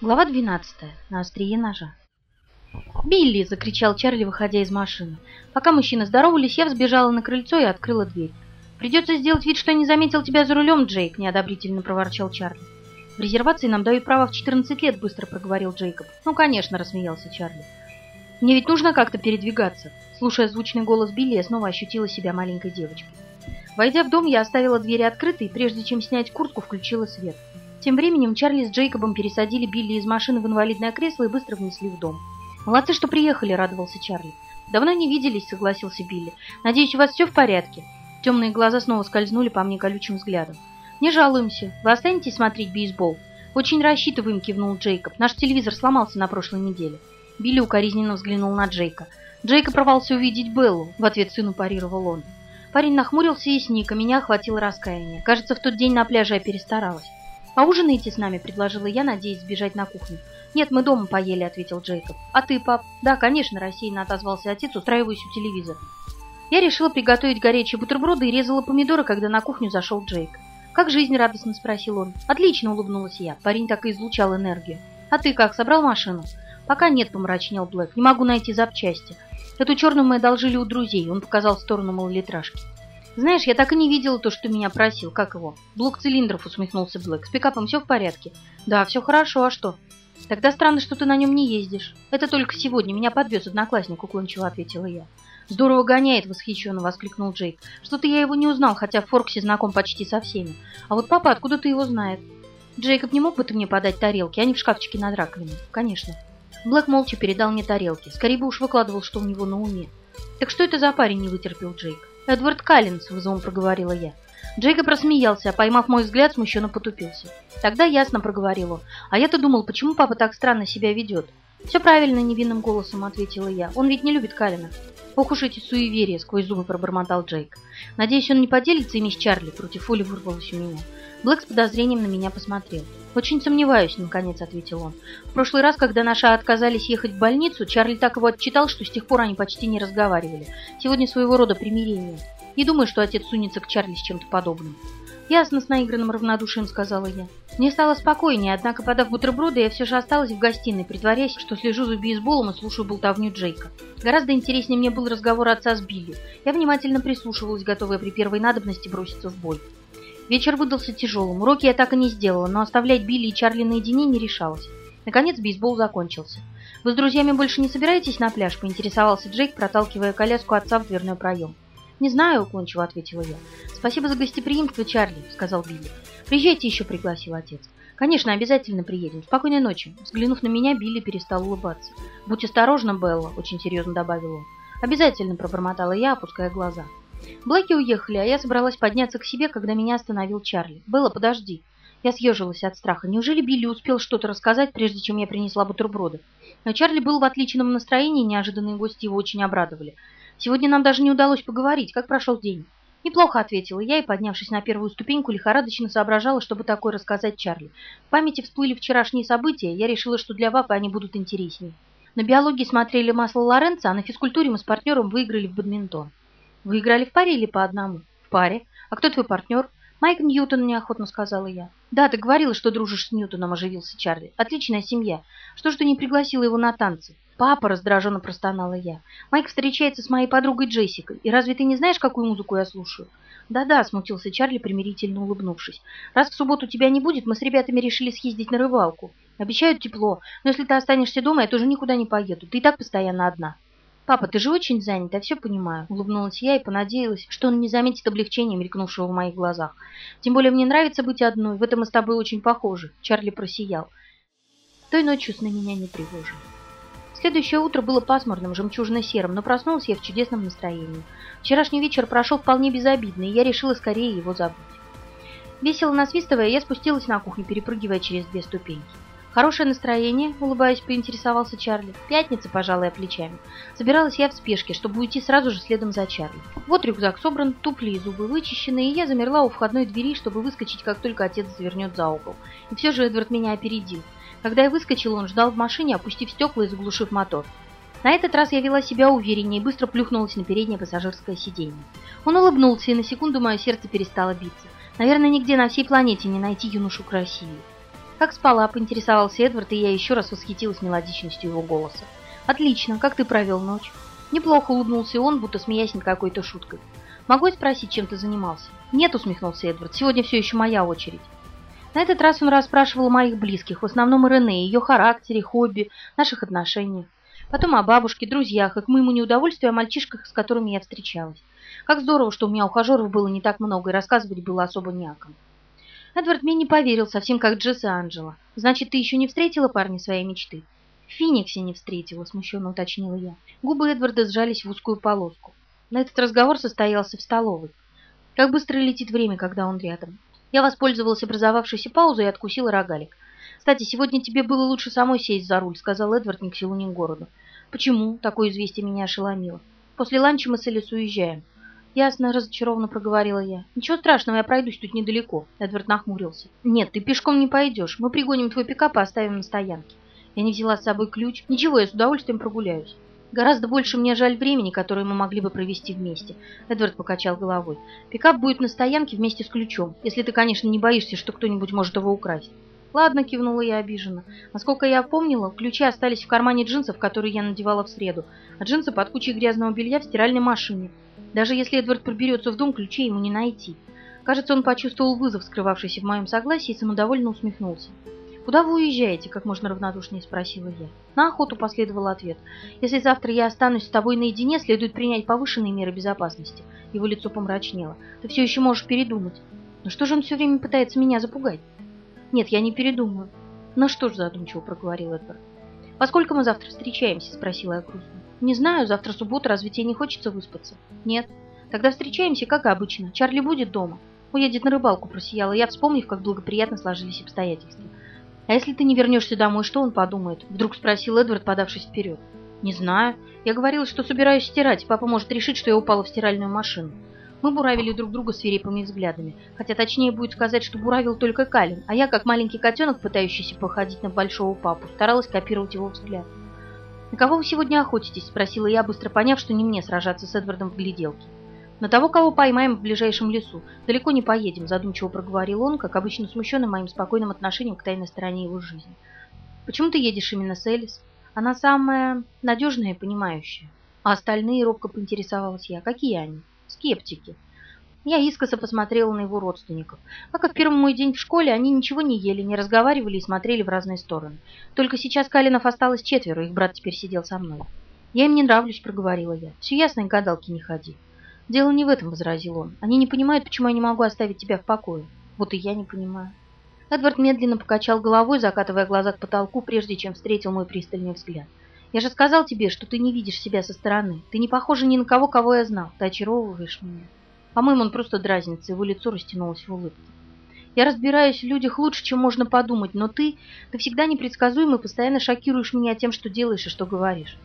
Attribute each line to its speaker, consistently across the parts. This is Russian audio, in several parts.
Speaker 1: Глава 12. На острие ножа. «Билли!» – закричал Чарли, выходя из машины. Пока мужчины здоровались, я взбежала на крыльцо и открыла дверь. «Придется сделать вид, что не заметил тебя за рулем, Джейк», – неодобрительно проворчал Чарли. «В резервации нам дают право в 14 лет», – быстро проговорил Джейкоб. «Ну, конечно», – рассмеялся Чарли. «Мне ведь нужно как-то передвигаться». Слушая звучный голос Билли, я снова ощутила себя маленькой девочкой. Войдя в дом, я оставила двери открытой и, прежде чем снять куртку, включила свет. Тем временем Чарли с Джейкобом пересадили Билли из машины в инвалидное кресло и быстро внесли в дом. «Молодцы, что приехали», — радовался Чарли. «Давно не виделись», — согласился Билли. «Надеюсь, у вас все в порядке?» Темные глаза снова скользнули по мне колючим взглядом. «Не жалуемся. Вы останетесь смотреть бейсбол?» «Очень рассчитываем», — кивнул Джейкоб. «Наш телевизор сломался на прошлой неделе». Билли укоризненно взглянул на Джейка. Джейкоб порвался увидеть Беллу, в ответ сыну парировал он. Парень нахмурился и сник, а меня охватило раскаяние. Кажется, в тот день на пляже я перестаралась. «Поужинаете с нами?» – предложила я, надеясь сбежать на кухню. «Нет, мы дома поели», – ответил Джейкоб. «А ты, пап?» «Да, конечно», – рассеянно отозвался отец, устраиваясь у телевизора. Я решила приготовить горячие бутерброды и резала помидоры, когда на кухню зашел Джейк. «Как жизнь?» – радостно спросил он. «Отлично!» – улыбнулась я. Парень так и излучал энергию. «А ты как, собрал машину?» «Пока нет», – помрачнел Блэк. «Не могу найти запчасти. Эту черную мы одолжили у друзей», – он показал в сторону малолитражки. «Знаешь, я так и не видела то, что меня просил. Как его?» «Блок цилиндров», — усмехнулся Блэк. «С пикапом все в порядке?» «Да, все хорошо. А что?» «Тогда странно, что ты на нем не ездишь. Это только сегодня. Меня подвез одноклассник», — уклончиво ответила я. «Здорово гоняет!» — восхищенно воскликнул Джейк. «Что-то я его не узнал, хотя в Форксе знаком почти со всеми. А вот папа откуда ты его знает?» «Джейкоб, не мог бы ты мне подать тарелки? Они в шкафчике над раковиной». «Конечно». Блэк молча передал мне тарелки. Скорее бы уж выкладывал, что у него на уме. «Так что это за парень?» — не вытерпел Джейк. «Эдвард Каллинс», — вызовом проговорила я. Джейкоб рассмеялся, а поймав мой взгляд, смущенно потупился. Тогда ясно проговорил он. «А я-то думал, почему папа так странно себя ведет?» «Все правильно», — невинным голосом ответила я. «Он ведь не любит Калина». «Ох уж эти суеверия!» — сквозь зубы пробормотал Джейк. «Надеюсь, он не поделится ими с Чарли?» Против Оли вырвалось у меня. Блэк с подозрением на меня посмотрел. «Очень сомневаюсь», — наконец ответил он. «В прошлый раз, когда наши отказались ехать в больницу, Чарли так его отчитал, что с тех пор они почти не разговаривали. Сегодня своего рода примирение. Не думаю, что отец сунется к Чарли с чем-то подобным». «Ясно, с наигранным равнодушием», — сказала я. Мне стало спокойнее, однако, подав бутерброды, я все же осталась в гостиной, притворяясь, что слежу за бейсболом и слушаю болтовню Джейка. Гораздо интереснее мне был разговор отца с Билли. Я внимательно прислушивалась, готовая при первой надобности броситься в бой. Вечер выдался тяжелым. Уроки я так и не сделала, но оставлять Билли и Чарли наедине не решалась. Наконец бейсбол закончился. «Вы с друзьями больше не собираетесь на пляж?» – поинтересовался Джейк, проталкивая коляску отца в дверной проем. «Не знаю», — уклончиво ответила я. «Спасибо за гостеприимство, Чарли», — сказал Билли. «Приезжайте еще», — пригласил отец. «Конечно, обязательно приедем. Спокойной ночи». Взглянув на меня, Билли перестал улыбаться. «Будь осторожна, Белла», — очень серьезно добавил он. «Обязательно», — пробормотала я, опуская глаза. Блэки уехали, а я собралась подняться к себе, когда меня остановил Чарли. «Белла, подожди». Я съежилась от страха. Неужели Билли успел что-то рассказать, прежде чем я принесла бутерброды? Но Чарли был в отличном настроении, неожиданные гости его очень обрадовали. Сегодня нам даже не удалось поговорить. Как прошел день?» «Неплохо», — ответила я и, поднявшись на первую ступеньку, лихорадочно соображала, чтобы такое рассказать Чарли. В памяти всплыли вчерашние события, я решила, что для Вапы они будут интереснее. На биологии смотрели масло Лоренца, а на физкультуре мы с партнером выиграли в бадминтон. «Вы играли в паре или по одному?» «В паре. А кто твой партнер?» «Майк Ньютон», — неохотно сказала я. «Да, ты говорила, что дружишь с Ньютоном», — оживился Чарли. «Отличная семья. Что ж ты не пригласила его на танцы?» «Папа!» – раздраженно простонала я. «Майк встречается с моей подругой Джессикой. И разве ты не знаешь, какую музыку я слушаю?» «Да-да», – смутился Чарли, примирительно улыбнувшись. «Раз в субботу тебя не будет, мы с ребятами решили съездить на рыбалку. Обещают тепло, но если ты останешься дома, я тоже никуда не поеду. Ты и так постоянно одна». «Папа, ты же очень занят, я все понимаю», — улыбнулась я и понадеялась, что он не заметит облегчения, мелькнувшего в моих глазах. «Тем более мне нравится быть одной, в этом мы с тобой очень похожи», — Чарли просиял. Той ночью сны меня не тревожили. Следующее утро было пасмурным, жемчужно-серым, но проснулась я в чудесном настроении. Вчерашний вечер прошел вполне безобидно, и я решила скорее его забыть. Весело насвистывая, я спустилась на кухню, перепрыгивая через две ступеньки. «Хорошее настроение?» – улыбаясь, поинтересовался Чарли. «Пятница, пожалуй, плечами». Собиралась я в спешке, чтобы уйти сразу же следом за Чарли. Вот рюкзак собран, тупли и зубы вычищены, и я замерла у входной двери, чтобы выскочить, как только отец завернет за угол. И все же Эдвард меня опередил. Когда я выскочил, он ждал в машине, опустив стекла и заглушив мотор. На этот раз я вела себя увереннее и быстро плюхнулась на переднее пассажирское сиденье. Он улыбнулся, и на секунду мое сердце перестало биться. Наверное, нигде на всей планете не найти юношу красивее. Как спала, поинтересовался Эдвард, и я еще раз восхитилась мелодичностью его голоса. Отлично, как ты провел ночь? Неплохо улыбнулся он, будто смеясь над какой-то шуткой. Могу я спросить, чем ты занимался? Нет, усмехнулся Эдвард, сегодня все еще моя очередь. На этот раз он расспрашивал о моих близких, в основном о Рене, ее характере, хобби, наших отношениях. Потом о бабушке, друзьях и, к моему неудовольствию, о мальчишках, с которыми я встречалась. Как здорово, что у меня ухажеров было не так много, и рассказывать было особо не о ком. Эдвард мне не поверил, совсем как Джесс и Анджела. «Значит, ты еще не встретила парня своей мечты?» «В Фениксе не встретила», — смущенно уточнила я. Губы Эдварда сжались в узкую полоску. На этот разговор состоялся в столовой. Как быстро летит время, когда он рядом. Я воспользовалась образовавшейся паузой и откусила рогалик. «Кстати, сегодня тебе было лучше самой сесть за руль», — сказал Эдвард ни к селу, ни к городу. «Почему?» — такое известие меня ошеломило. «После ланча мы с Элис уезжаем». «Ясно», — разочарованно проговорила я. «Ничего страшного, я пройдусь тут недалеко», — Эдвард нахмурился. «Нет, ты пешком не пойдешь. Мы пригоним твой пикап и оставим на стоянке». Я не взяла с собой ключ. Ничего, я с удовольствием прогуляюсь. Гораздо больше мне жаль времени, которое мы могли бы провести вместе. Эдвард покачал головой. Пикап будет на стоянке вместе с ключом, если ты, конечно, не боишься, что кто-нибудь может его украсть. Ладно, кивнула я обиженно. Насколько я помнила, ключи остались в кармане джинсов, которые я надевала в среду, а джинсы под кучей грязного белья в стиральной машине. Даже если Эдвард проберется в дом, ключей ему не найти. Кажется, он почувствовал вызов, скрывавшийся в моем согласии, и самодовольно усмехнулся. «Куда вы уезжаете?» – как можно равнодушнее спросила я. На охоту последовал ответ. «Если завтра я останусь с тобой наедине, следует принять повышенные меры безопасности». Его лицо помрачнело. «Ты все еще можешь передумать». «Но что же он все время пытается меня запугать?» «Нет, я не передумаю». «Ну что ж», – задумчиво проговорил Эдвард. «Во сколько мы завтра встречаемся?» – спросила я грустно. «Не знаю, завтра суббота, разве тебе не хочется выспаться?» «Нет». «Тогда встречаемся, как обычно. Чарли будет дома?» «Уедет на рыбалку», – просияла я, вспомнив, как благоприятно сложились обстоятельства. «А если ты не вернешься домой, что он подумает?» – вдруг спросил Эдвард, подавшись вперед. «Не знаю. Я говорила, что собираюсь стирать, папа может решить, что я упала в стиральную машину». Мы буравили друг друга свирепыми взглядами, хотя точнее будет сказать, что буравил только Калин, а я, как маленький котенок, пытающийся походить на большого папу, старалась копировать его взгляд. «На кого вы сегодня охотитесь?» – спросила я, быстро поняв, что не мне сражаться с Эдвардом в гляделке. «На того, кого поймаем в ближайшем лесу. Далеко не поедем», – задумчиво проговорил он, как обычно смущенный моим спокойным отношением к тайной стороне его жизни. «Почему ты едешь именно с Элис? Она самая надежная и понимающая. А остальные, робко поинтересовалась я, какие они? Скептики». Я искоса посмотрела на его родственников. Как и в первый мой день в школе, они ничего не ели, не разговаривали и смотрели в разные стороны. Только сейчас Калинов осталось четверо, их брат теперь сидел со мной. «Я им не нравлюсь», — проговорила я. «Все ясно, и гадалки не ходи». «Дело не в этом», — возразил он. «Они не понимают, почему я не могу оставить тебя в покое. Вот и я не понимаю». Эдвард медленно покачал головой, закатывая глаза к потолку, прежде чем встретил мой пристальный взгляд. «Я же сказал тебе, что ты не видишь себя со стороны. Ты не похожа ни на кого, кого я знал. Ты очаровываешь меня». По-моему, он просто дразнится, его лицо растянулось в улыбке. «Я разбираюсь в людях лучше, чем можно подумать, но ты... Ты всегда непредсказуем и постоянно шокируешь меня тем, что делаешь и что говоришь.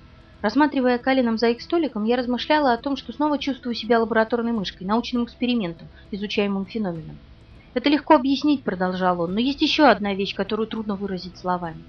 Speaker 1: Рассматривая Калином за их столиком, я размышляла о том, что снова чувствую себя лабораторной мышкой, научным экспериментом, изучаемым феноменом. «Это легко объяснить», — продолжал он, — «но есть еще одна вещь, которую трудно выразить словами».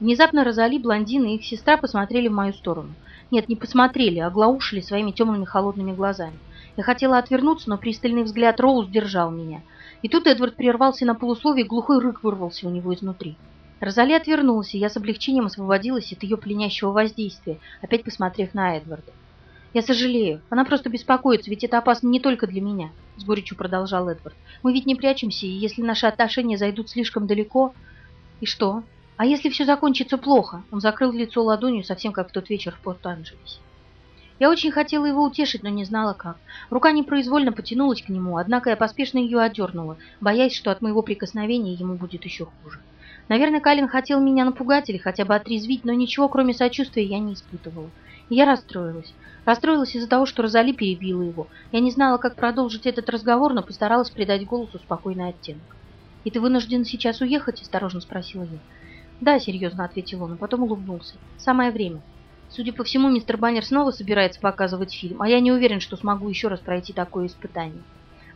Speaker 1: Внезапно Розали, блондин и их сестра посмотрели в мою сторону. Нет, не посмотрели, а глаушили своими темными холодными глазами. Я хотела отвернуться, но пристальный взгляд Роуз держал меня. И тут Эдвард прервался на полусловие, глухой рык вырвался у него изнутри. Розали отвернулась, и я с облегчением освободилась от ее пленящего воздействия, опять посмотрев на Эдварда. «Я сожалею. Она просто беспокоится, ведь это опасно не только для меня», — с горечью продолжал Эдвард. «Мы ведь не прячемся, и если наши отношения зайдут слишком далеко...» «И что? А если все закончится плохо?» Он закрыл лицо ладонью, совсем как в тот вечер в Порт-Анджелесе. Я очень хотела его утешить, но не знала как. Рука непроизвольно потянулась к нему, однако я поспешно ее отдернула, боясь, что от моего прикосновения ему будет еще хуже. Наверное, Калин хотел меня напугать или хотя бы отрезвить, но ничего, кроме сочувствия, я не испытывала. Я расстроилась. Расстроилась из-за того, что Розали перебила его. Я не знала, как продолжить этот разговор, но постаралась придать голосу спокойный оттенок. «И ты вынужден сейчас уехать?» – осторожно спросила я. «Да», – серьезно ответил он, а потом улыбнулся. «Самое время». Судя по всему, мистер Баннер снова собирается показывать фильм, а я не уверен, что смогу еще раз пройти такое испытание.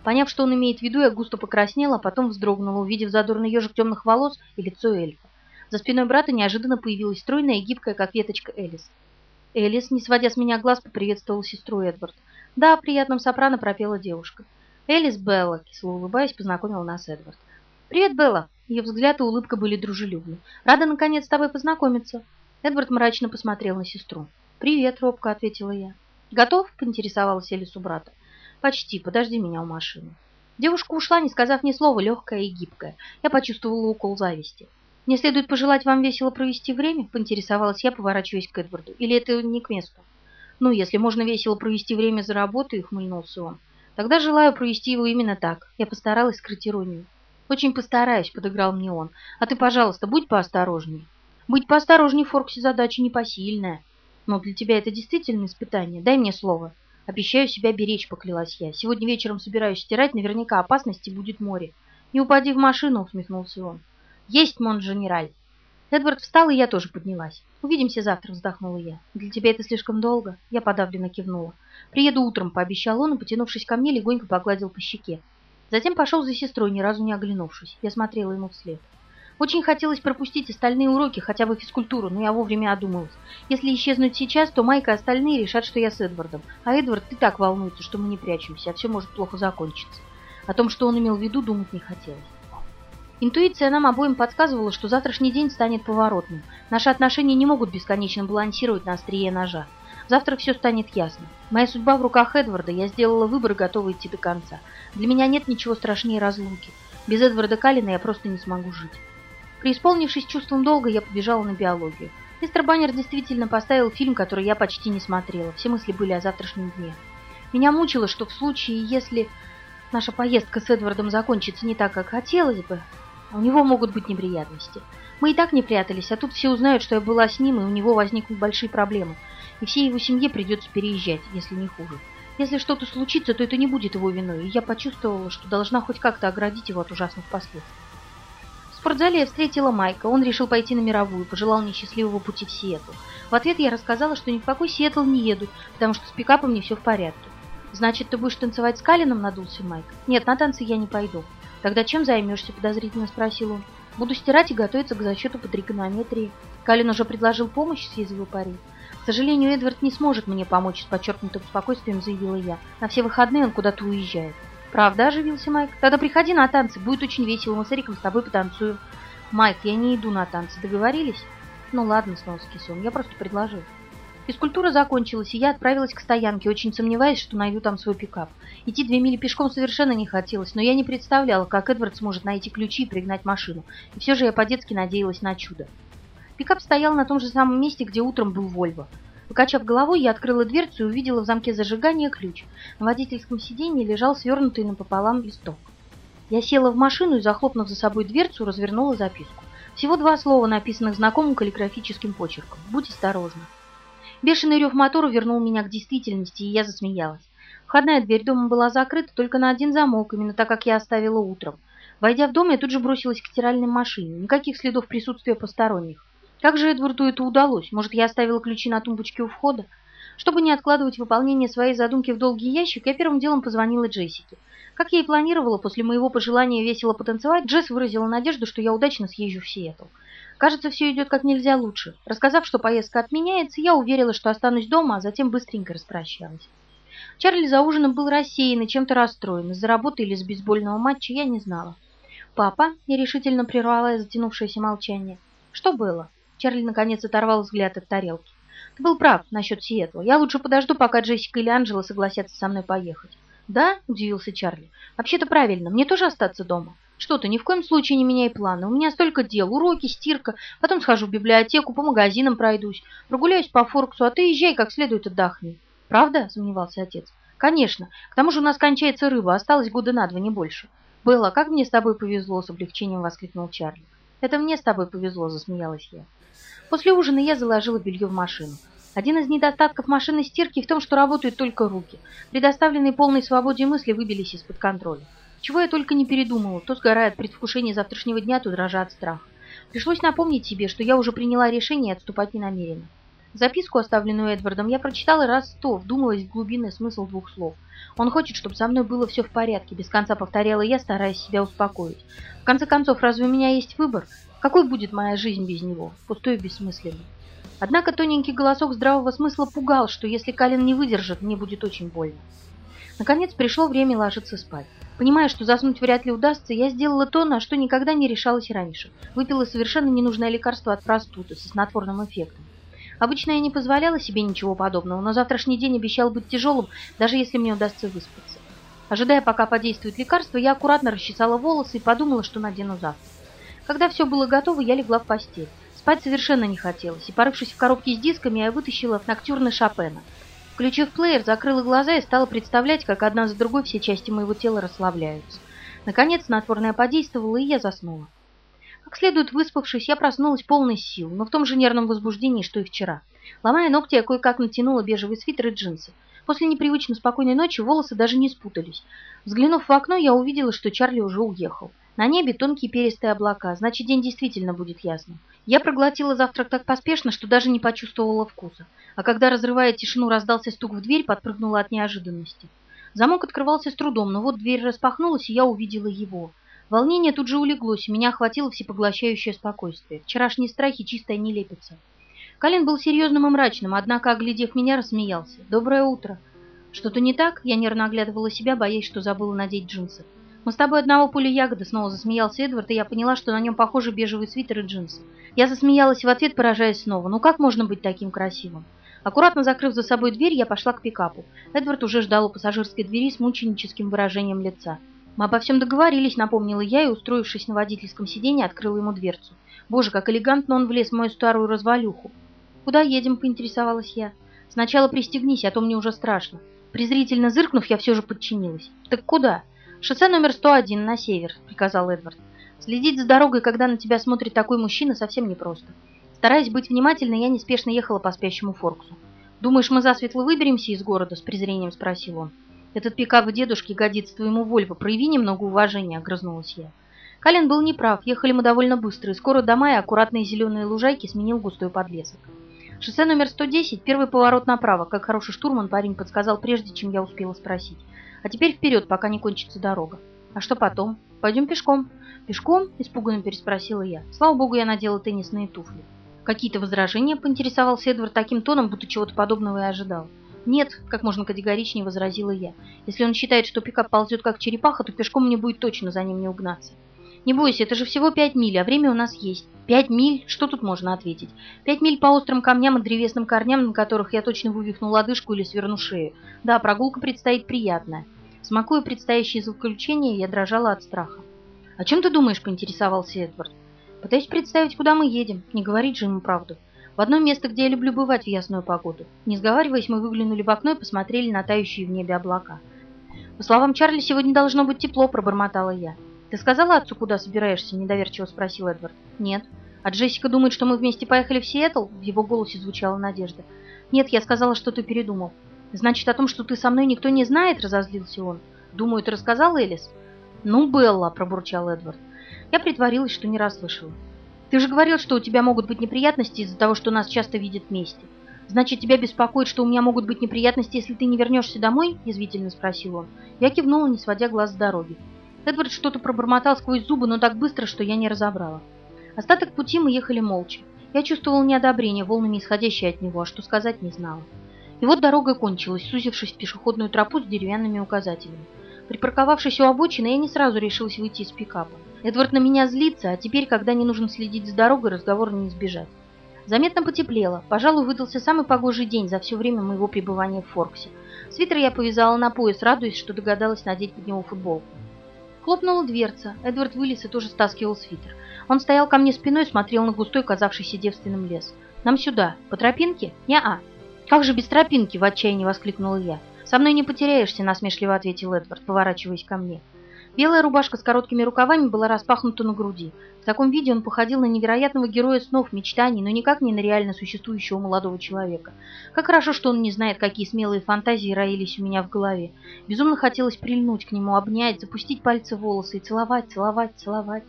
Speaker 1: Поняв, что он имеет в виду, я густо покраснела, а потом вздрогнула, увидев задорный ежик темных волос и лицо эльфа. За спиной брата неожиданно появилась стройная и гибкая, как веточка, Элис. Элис, не сводя с меня глаз, поприветствовала сестру Эдвард. «Да, приятным сопрано пропела девушка». «Элис Белла», кисло улыбаясь, познакомила нас Эдвард. «Привет, Белла!» Ее взгляд и улыбка были дружелюбны. «Рада, наконец, с тобой познакомиться». Эдвард мрачно посмотрел на сестру. «Привет, робко», — ответила я. «Готов?» — поинтересовалась Элис у брата. «Почти. Подожди меня у машины». Девушка ушла, не сказав ни слова, легкая и гибкая. Я почувствовала укол зависти. «Мне следует пожелать вам весело провести время?» — поинтересовалась я, поворачиваясь к Эдварду. «Или это не к месту?» «Ну, если можно весело провести время за работой», — ухмыльнулся он. «Тогда желаю провести его именно так». Я постаралась скрыть иронию. «Очень постараюсь», — подыграл мне он. «А ты, пожалуйста, будь поосторожнее». «Быть поосторожнее в Форксе задача непосильная». «Но для тебя это действительно испытание. Дай мне слово». «Обещаю себя беречь», — поклялась я. «Сегодня вечером собираюсь стирать, наверняка опасности будет море». «Не упади в машину», — усмехнулся он. «Есть, мон-женераль». Эдвард встал, и я тоже поднялась. «Увидимся завтра», — вздохнула я. «Для тебя это слишком долго?» Я подавленно кивнула. «Приеду утром», — пообещал он, и, потянувшись ко мне, легонько погладил по щеке. Затем пошел за сестрой, ни разу не оглянувшись. Я смотрела ему вслед. Очень хотелось пропустить остальные уроки, хотя бы физкультуру, но я вовремя одумалась. Если исчезнуть сейчас, то Майка и остальные решат, что я с Эдвардом. А Эдвард и так волнуется, что мы не прячемся, а все может плохо закончиться. О том, что он имел в виду, думать не хотелось. Интуиция нам обоим подсказывала, что завтрашний день станет поворотным. Наши отношения не могут бесконечно балансировать на острие ножа. Завтра все станет ясно. Моя судьба в руках Эдварда, я сделала выбор и готова идти до конца. Для меня нет ничего страшнее разлуки. Без Эдварда Калина я просто не смогу жить. Преисполнившись чувством долга, я побежала на биологию. Мистер Баннер действительно поставил фильм, который я почти не смотрела. Все мысли были о завтрашнем дне. Меня мучило, что в случае, если наша поездка с Эдвардом закончится не так, как хотелось бы, у него могут быть неприятности. Мы и так не прятались, а тут все узнают, что я была с ним, и у него возникнут большие проблемы. И всей его семье придется переезжать, если не хуже. Если что-то случится, то это не будет его виной, и я почувствовала, что должна хоть как-то оградить его от ужасных последствий. Спортзале я встретила Майка. Он решил пойти на мировую, пожелал мне счастливого пути в Сиэтл. В ответ я рассказала, что ни в какой Сиэтл не еду, потому что с пикапом не все в порядке. «Значит, ты будешь танцевать с Калином?» – надулся Майк. «Нет, на танцы я не пойду». «Тогда чем займешься?» – подозрительно спросил он. «Буду стирать и готовиться к зачету по тригонометрии». Калин уже предложил помощь, съязвил парень. «К сожалению, Эдвард не сможет мне помочь», – с подчеркнутым спокойствием заявила я. «На все выходные он куда-то уезжает». «Правда?» – оживился Майк. «Тогда приходи на танцы, будет очень весело, мы с Эриком с тобой потанцуем». «Майк, я не иду на танцы, договорились?» «Ну ладно», – снова скис он, – «я просто предложил». Физкультура закончилась, и я отправилась к стоянке, очень сомневаясь, что найду там свой пикап. Идти две мили пешком совершенно не хотелось, но я не представляла, как Эдвард сможет найти ключи и пригнать машину. И все же я по-детски надеялась на чудо. Пикап стоял на том же самом месте, где утром был Вольво. Покачав головой, я открыла дверцу и увидела в замке зажигания ключ. На водительском сиденье лежал свернутый напополам листок. Я села в машину и, захлопнув за собой дверцу, развернула записку. Всего два слова, написанных знакомым каллиграфическим почерком. «Будь осторожна». Бешеный рев мотора вернул меня к действительности, и я засмеялась. Входная дверь дома была закрыта только на один замок, именно так, как я оставила утром. Войдя в дом, я тут же бросилась к стиральной машине. Никаких следов присутствия посторонних. Как же Эдварду это удалось? Может, я оставила ключи на тумбочке у входа? Чтобы не откладывать выполнение своей задумки в долгий ящик, я первым делом позвонила Джессике. Как я и планировала, после моего пожелания весело потанцевать, Джесс выразила надежду, что я удачно съезжу в Сиэтл. Кажется, все идет как нельзя лучше. Рассказав, что поездка отменяется, я уверила, что останусь дома, а затем быстренько распрощалась. Чарли за ужином был рассеян и чем-то расстроен. Из-за работы или с бейсбольного матча я не знала. «Папа?» – нерешительно прервала затянувшееся молчание. «Что было?» Чарли наконец оторвал взгляд от тарелки. «Ты был прав насчет Сиэтла. Я лучше подожду, пока Джессика или Анджела согласятся со мной поехать». «Да?» – удивился Чарли. «Вообще-то правильно. Мне тоже остаться дома». Что ты, ни в коем случае не меняй планы. У меня столько дел, уроки, стирка, потом схожу в библиотеку, по магазинам пройдусь, прогуляюсь по Форксу, а ты езжай как следует отдохни. Правда? Сомневался отец. Конечно. К тому же у нас кончается рыба, осталось года на два, не больше. Белла, как мне с тобой повезло, с облегчением воскликнул Чарли. Это мне с тобой повезло, засмеялась я. После ужина я заложила белье в машину. Один из недостатков машины стирки в том, что работают только руки. Предоставленные полной свободе мысли выбились из-под контроля. Чего я только не передумала, то сгорая от предвкушения завтрашнего дня, то дрожа от страха. Пришлось напомнить себе, что я уже приняла решение отступать не намерена. Записку, оставленную Эдвардом, я прочитала раз сто, вдумалась в глубинный смысл двух слов. Он хочет, чтобы со мной было все в порядке, без конца повторяла я, стараясь себя успокоить. В конце концов, разве у меня есть выбор? Какой будет моя жизнь без него? Пустой и бессмысленный. Однако тоненький голосок здравого смысла пугал, что если Калин не выдержит, мне будет очень больно. Наконец пришло время ложиться спать. Понимая, что заснуть вряд ли удастся, я сделала то, на что никогда не решалась раньше. Выпила совершенно ненужное лекарство от простуды со снотворным эффектом. Обычно я не позволяла себе ничего подобного, но завтрашний день обещал быть тяжелым, даже если мне удастся выспаться. Ожидая, пока подействует лекарство, я аккуратно расчесала волосы и подумала, что надену завтра. Когда все было готово, я легла в постель. Спать совершенно не хотелось, и, порывшись в коробке с дисками, я вытащила ноктюрны Шопена – Включив плеер, закрыла глаза и стала представлять, как одна за другой все части моего тела расслабляются. Наконец, снотворное подействовало, и я заснула. Как следует выспавшись, я проснулась полной сил, но в том же нервном возбуждении, что и вчера. Ломая ногти, я кое-как натянула бежевый свитер и джинсы. После непривычно спокойной ночи волосы даже не спутались. Взглянув в окно, я увидела, что Чарли уже уехал. На небе тонкие перистые облака, значит, день действительно будет ясным. Я проглотила завтрак так поспешно, что даже не почувствовала вкуса а когда, разрывая тишину, раздался стук в дверь, подпрыгнула от неожиданности. Замок открывался с трудом, но вот дверь распахнулась, и я увидела его. Волнение тут же улеглось, и меня охватило всепоглощающее спокойствие. Вчерашние страхи чистая нелепица. Калин был серьезным и мрачным, однако, оглядев меня, рассмеялся. «Доброе утро!» «Что-то не так?» Я нервно оглядывала себя, боясь, что забыла надеть джинсы. «Мы с тобой одного пуля ягоды», — снова засмеялся Эдвард, и я поняла, что на нем похожи бежевый свитер и джинсы. Я засмеялась в ответ, поражаясь снова. «Ну как можно быть таким красивым?» Аккуратно закрыв за собой дверь, я пошла к пикапу. Эдвард уже ждал у пассажирской двери с мученическим выражением лица. «Мы обо всем договорились», — напомнила я и, устроившись на водительском сиденье, открыла ему дверцу. «Боже, как элегантно он влез в мою старую развалюху!» «Куда едем?» — поинтересовалась я. «Сначала пристегнись, а то мне уже страшно». Презрительно зыркнув, я все же подчинилась. «Так куда?» «Шоссе номер 101, на север», — приказал Эдвард. «Следить за дорогой, когда на тебя смотрит такой мужчина, совсем непросто. Стараясь быть внимательной, я неспешно ехала по спящему Форксу. «Думаешь, мы засветло выберемся из города?» – с презрением спросил он. «Этот пикап дедушки годится твоему Вольво. Прояви немного уважения», – огрызнулась я. Калин был неправ. Ехали мы довольно быстро, и скоро дома и аккуратные зеленые лужайки сменил густой подлесок. Шоссе номер 110, первый поворот направо, как хороший штурман парень подсказал прежде, чем я успела спросить. А теперь вперед, пока не кончится дорога. А что потом? Пойдем пешком. Пешком? Испуганно переспросила я. Слава богу, я надела теннисные туфли. Какие-то возражения, поинтересовался Эдвард таким тоном, будто чего-то подобного и ожидал. «Нет», — как можно категоричнее возразила я. «Если он считает, что пикап ползет как черепаха, то пешком мне будет точно за ним не угнаться». «Не бойся, это же всего пять миль, а время у нас есть». «Пять миль? Что тут можно ответить? Пять миль по острым камням и древесным корням, на которых я точно вывихну лодыжку или сверну шею. Да, прогулка предстоит приятная». Смакуя предстоящее заключение, я дрожала от страха. «О чем ты думаешь?» — поинтересовался Эдвард. Пытаюсь представить, куда мы едем. Не говорить же ему правду. В одно место, где я люблю бывать в ясную погоду. Не сговариваясь, мы выглянули в окно и посмотрели на тающие в небе облака. По словам Чарли, сегодня должно быть тепло, пробормотала я. Ты сказала отцу, куда собираешься? Недоверчиво спросил Эдвард. Нет. А Джессика думает, что мы вместе поехали в Сиэтл? В его голосе звучала надежда. Нет, я сказала, что ты передумал. Значит, о том, что ты со мной никто не знает, разозлился он. Думаю, ты рассказал Элис? Ну, Белла, пробурчал Эдвард. Я притворилась, что не расслышала. «Ты же говорил, что у тебя могут быть неприятности из-за того, что нас часто видят вместе. Значит, тебя беспокоит, что у меня могут быть неприятности, если ты не вернешься домой?» – язвительно спросил он. Я кивнула, не сводя глаз с дороги. Эдвард что-то пробормотал сквозь зубы, но так быстро, что я не разобрала. Остаток пути мы ехали молча. Я чувствовала неодобрение, волнами исходящее от него, а что сказать не знала. И вот дорога кончилась, сузившись в пешеходную тропу с деревянными указателями. Припарковавшись у обочины, я не сразу решилась выйти из пикапа. Эдвард на меня злится, а теперь, когда не нужно следить за дорогой, разговора не избежать. Заметно потеплело. Пожалуй, выдался самый погожий день за все время моего пребывания в Форксе. Свитер я повязала на пояс, радуясь, что догадалась надеть под него футболку. Хлопнула дверца. Эдвард вылез и тоже стаскивал свитер. Он стоял ко мне спиной и смотрел на густой, казавшийся девственным лес. «Нам сюда. По тропинке?» «Не-а». «Как же без тропинки?» – в отчаянии воскликнула я. «Со мной не потеряешься», – насмешливо ответил Эдвард, поворачиваясь ко мне. Белая рубашка с короткими рукавами была распахнута на груди. В таком виде он походил на невероятного героя снов, мечтаний, но никак не на реально существующего молодого человека. Как хорошо, что он не знает, какие смелые фантазии роились у меня в голове. Безумно хотелось прильнуть к нему, обнять, запустить пальцы в волосы и целовать, целовать, целовать.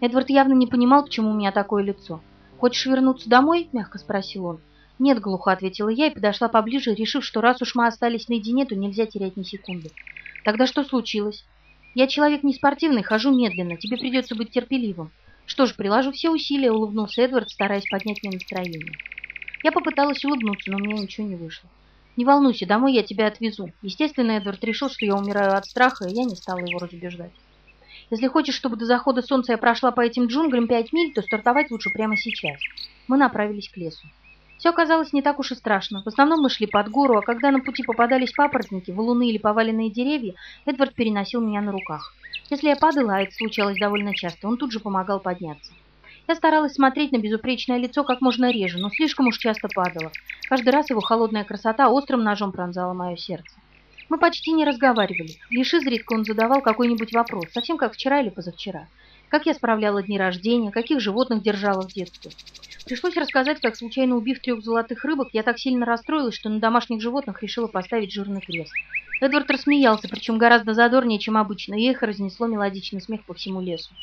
Speaker 1: Эдвард явно не понимал, почему у меня такое лицо. «Хочешь вернуться домой?» – мягко спросил он. «Нет», – глухо ответила я и подошла поближе, решив, что раз уж мы остались наедине, то нельзя терять ни секунды. «Тогда что случилось?» Я человек не спортивный, хожу медленно, тебе придется быть терпеливым. Что ж, приложу все усилия, улыбнулся Эдвард, стараясь поднять мне настроение. Я попыталась улыбнуться, но у меня ничего не вышло. «Не волнуйся, домой я тебя отвезу». Естественно, Эдвард решил, что я умираю от страха, и я не стала его разубеждать. «Если хочешь, чтобы до захода солнца я прошла по этим джунглям пять миль, то стартовать лучше прямо сейчас». Мы направились к лесу. Все оказалось не так уж и страшно. В основном мы шли под гору, а когда на пути попадались папоротники, валуны или поваленные деревья, Эдвард переносил меня на руках. Если я падала, а это случалось довольно часто, он тут же помогал подняться. Я старалась смотреть на безупречное лицо как можно реже, но слишком уж часто падала. Каждый раз его холодная красота острым ножом пронзала мое сердце. Мы почти не разговаривали. Лишь изредка он задавал какой-нибудь вопрос, совсем как вчера или позавчера. Как я справляла дни рождения, каких животных держала в детстве. Пришлось рассказать, как, случайно убив трех золотых рыбок, я так сильно расстроилась, что на домашних животных решила поставить жирный крест. Эдвард рассмеялся, причем гораздо задорнее, чем обычно, и эхо разнесло мелодичный смех по всему лесу.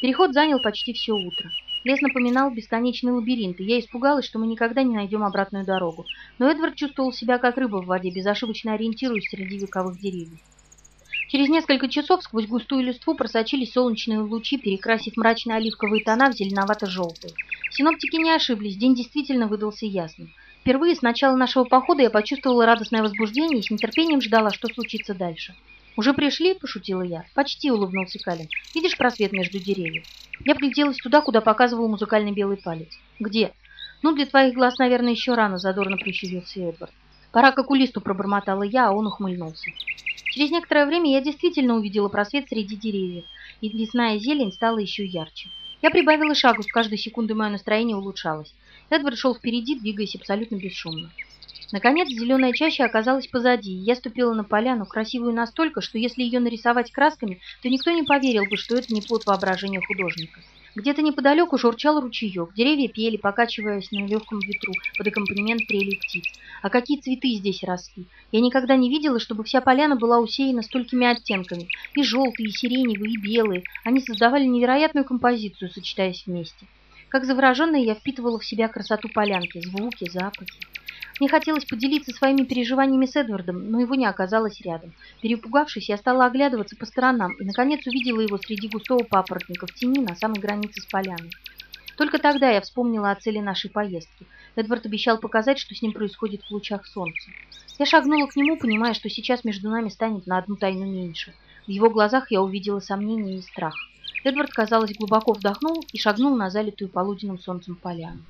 Speaker 1: Переход занял почти все утро. Лес напоминал бесконечный лабиринт, и я испугалась, что мы никогда не найдем обратную дорогу. Но Эдвард чувствовал себя как рыба в воде, безошибочно ориентируясь среди вековых деревьев. Через несколько часов сквозь густую листву просочились солнечные лучи, перекрасив мрачные оливковые тона в зеленовато-желтые. Синоптики не ошиблись, день действительно выдался ясным. Впервые с начала нашего похода я почувствовала радостное возбуждение и с нетерпением ждала, что случится дальше. «Уже пришли?» – пошутила я. «Почти», – улыбнулся Калин. «Видишь просвет между деревьев?» Я пригляделась туда, куда показывал музыкальный белый палец. «Где?» «Ну, для твоих глаз, наверное, еще рано», – задорно прищурился Эдвард. «Пора к окулисту», – пробормотала я, а он ухмыльнулся. Через некоторое время я действительно увидела просвет среди деревьев, и лесная зелень стала еще ярче. Я прибавила шагу, с каждой секундой мое настроение улучшалось. Эдвард шел впереди, двигаясь абсолютно бесшумно. Наконец, зеленая чаща оказалась позади, и я ступила на поляну, красивую настолько, что если ее нарисовать красками, то никто не поверил бы, что это не плод воображения художника. Где-то неподалеку журчал ручеек, деревья пели, покачиваясь на легком ветру, под аккомпанемент трели птиц. А какие цветы здесь росли! Я никогда не видела, чтобы вся поляна была усеяна столькими оттенками. И желтые, и сиреневые, и белые. Они создавали невероятную композицию, сочетаясь вместе. Как завороженная я впитывала в себя красоту полянки, звуки, запахи. Мне хотелось поделиться своими переживаниями с Эдвардом, но его не оказалось рядом. Перепугавшись, я стала оглядываться по сторонам и, наконец, увидела его среди густого папоротника в тени на самой границе с поляной. Только тогда я вспомнила о цели нашей поездки. Эдвард обещал показать, что с ним происходит в лучах солнца. Я шагнула к нему, понимая, что сейчас между нами станет на одну тайну меньше. В его глазах я увидела сомнение и страх. Эдвард, казалось, глубоко вдохнул и шагнул на залитую полуденным солнцем поляну.